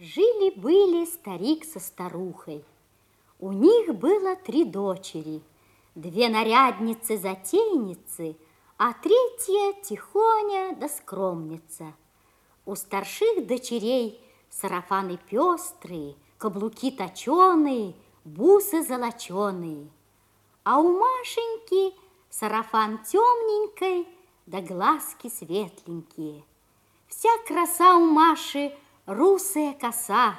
Жили-были старик со старухой. У них было три дочери, две нарядницы-затейницы, а третья тихоня да скромница. У старших дочерей сарафаны пестрые, каблуки точеные, бусы золоченые. А у Машеньки сарафан темненькой, да глазки светленькие. Вся краса у Маши русая коса,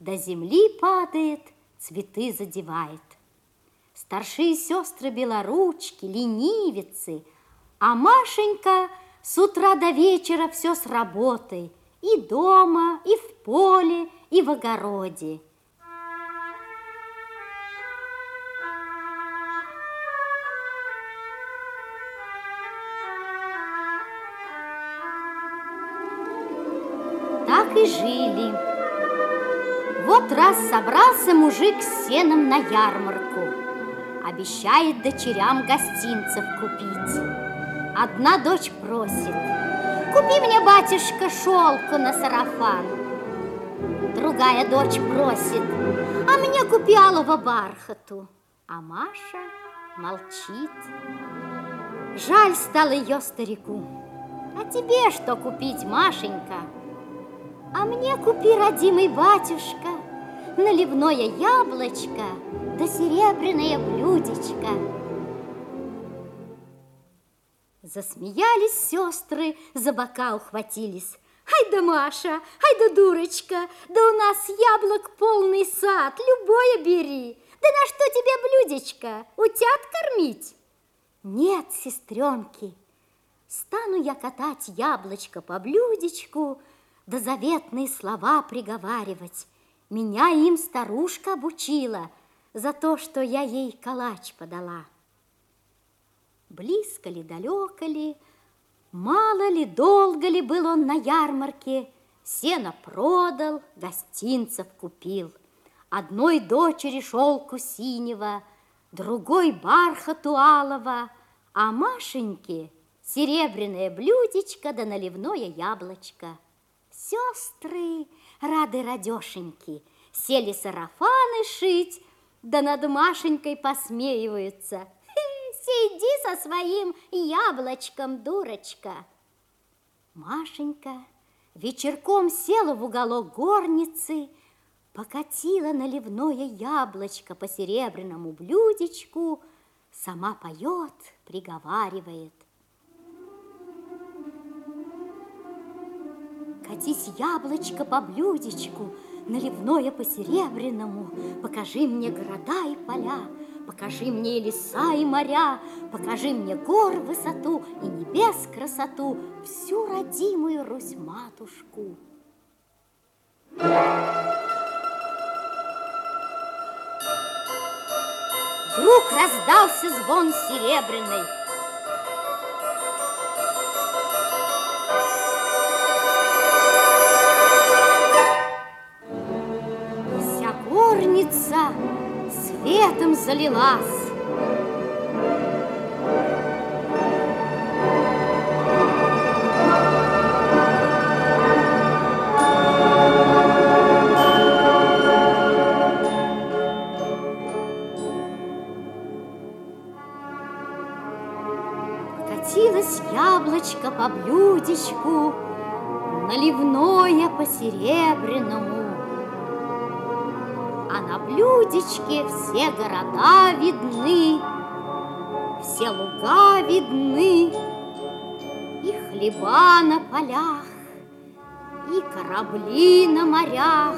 до земли падает, цветы задевает. Старшие сестры белоручки, ленивицы, а Машенька с утра до вечера все с работой, и дома, и в поле, и в огороде. И жили. Вот раз собрался мужик с сеном на ярмарку. Обещает дочерям гостинцев купить. Одна дочь просит, купи мне, батюшка, шелку на сарафан. Другая дочь просит, а мне купи алого бархату. А Маша молчит. Жаль стало ее старику. А тебе что купить, Машенька? А мне купи, родимый батюшка, наливное яблочко да серебряное блюдечко. Засмеялись сестры, за бока ухватились. Ай да Маша, ай да дурочка, да у нас яблок полный сад, любое бери. Да на что тебе блюдечко, утят кормить? Нет, сестренки, стану я катать яблочко по блюдечку, да заветные слова приговаривать. Меня им старушка обучила за то, что я ей калач подала. Близко ли, далеко ли, мало ли, долго ли был он на ярмарке, сено продал, гостинцев купил. Одной дочери шелку синего, другой бархату алого, а Машеньке серебряное блюдечко да наливное яблочко – Сестры, рады радешеньки, сели сарафаны шить, да над Машенькой посмеиваются. Сиди со своим яблочком, дурочка. Машенька вечерком села в уголок горницы, покатила наливное яблочко по серебряному блюдечку, сама поет, приговаривает. Катись яблочко по блюдечку, наливное по серебряному, Покажи мне города и поля, покажи мне леса и моря, Покажи мне гор высоту и небес красоту, Всю родимую Русь-матушку. Вдруг раздался звон серебряный, светом залилась. Катилось яблочко по блюдечку, Наливное по серебряному на блюдечке все города видны, все луга видны, и хлеба на полях, и корабли на морях,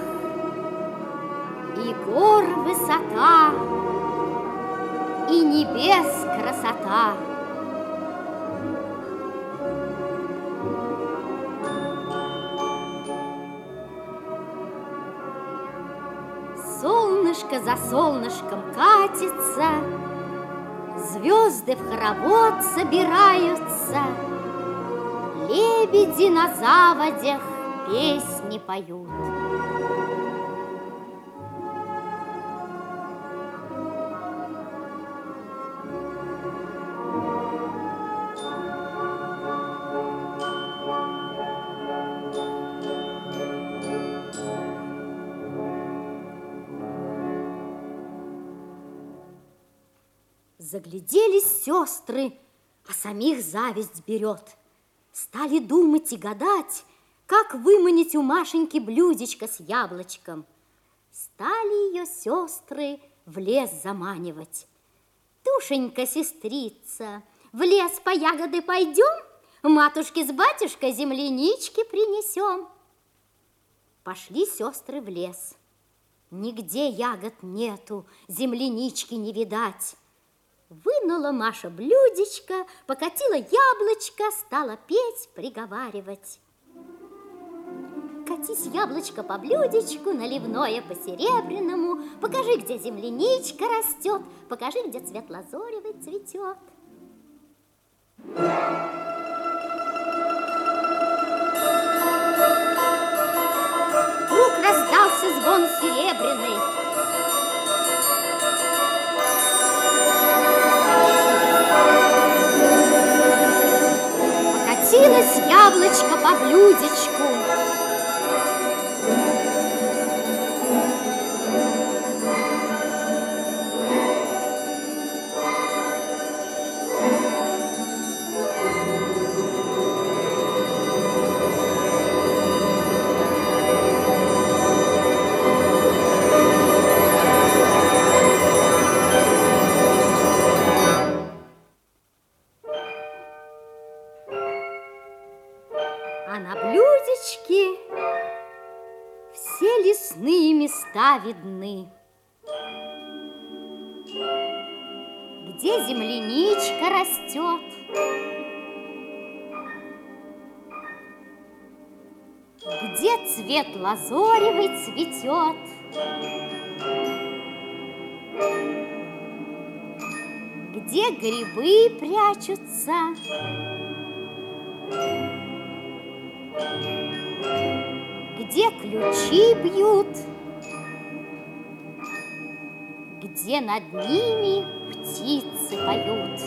и гор высота, и небес красота. Солнышко за солнышком катится, Звезды в хоровод собираются, Лебеди на заводях песни поют. Загляделись сестры, а самих зависть берет. Стали думать и гадать, как выманить у Машеньки блюдечко с яблочком. Стали ее сестры в лес заманивать. Тушенька, сестрица, в лес по ягоды пойдем? Матушке с батюшкой землянички принесем. Пошли сестры в лес. Нигде ягод нету, землянички не видать. Вынула Маша блюдечко, покатила яблочко, стала петь, приговаривать. Катись яблочко по блюдечку, наливное по серебряному, покажи, где земляничка растет, покажи, где цвет лазоревый цветет. Вдруг раздался звон серебряный, яблочко по блюдечку. Места видны. Где земляничка растет, Где цвет лазоревый цветет, Где грибы прячутся, где ключи бьют, где над ними птицы поют.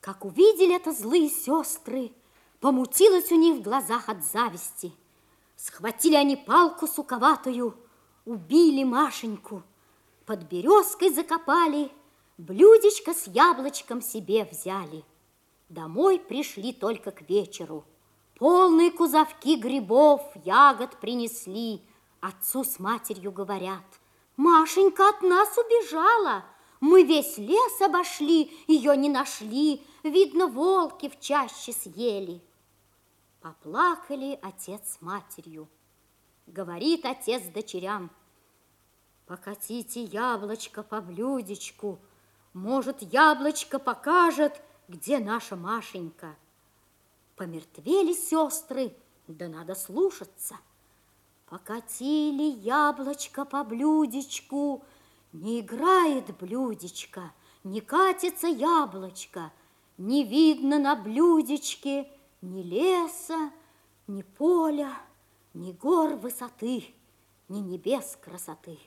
Как увидели это злые сестры, помутилось у них в глазах от зависти. Схватили они палку суковатую, убили Машеньку, под березкой закопали, блюдечко с яблочком себе взяли. Домой пришли только к вечеру. Полные кузовки грибов, ягод принесли. Отцу с матерью говорят, Машенька от нас убежала. Мы весь лес обошли, ее не нашли. Видно, волки в чаще съели. Поплакали отец с матерью. Говорит отец дочерям, покатите яблочко по блюдечку, может, яблочко покажет, где наша Машенька. Помертвели сестры, да надо слушаться. Покатили яблочко по блюдечку, не играет блюдечко, не катится яблочко, не видно на блюдечке ни леса, ни поля, ни гор высоты, ни небес красоты.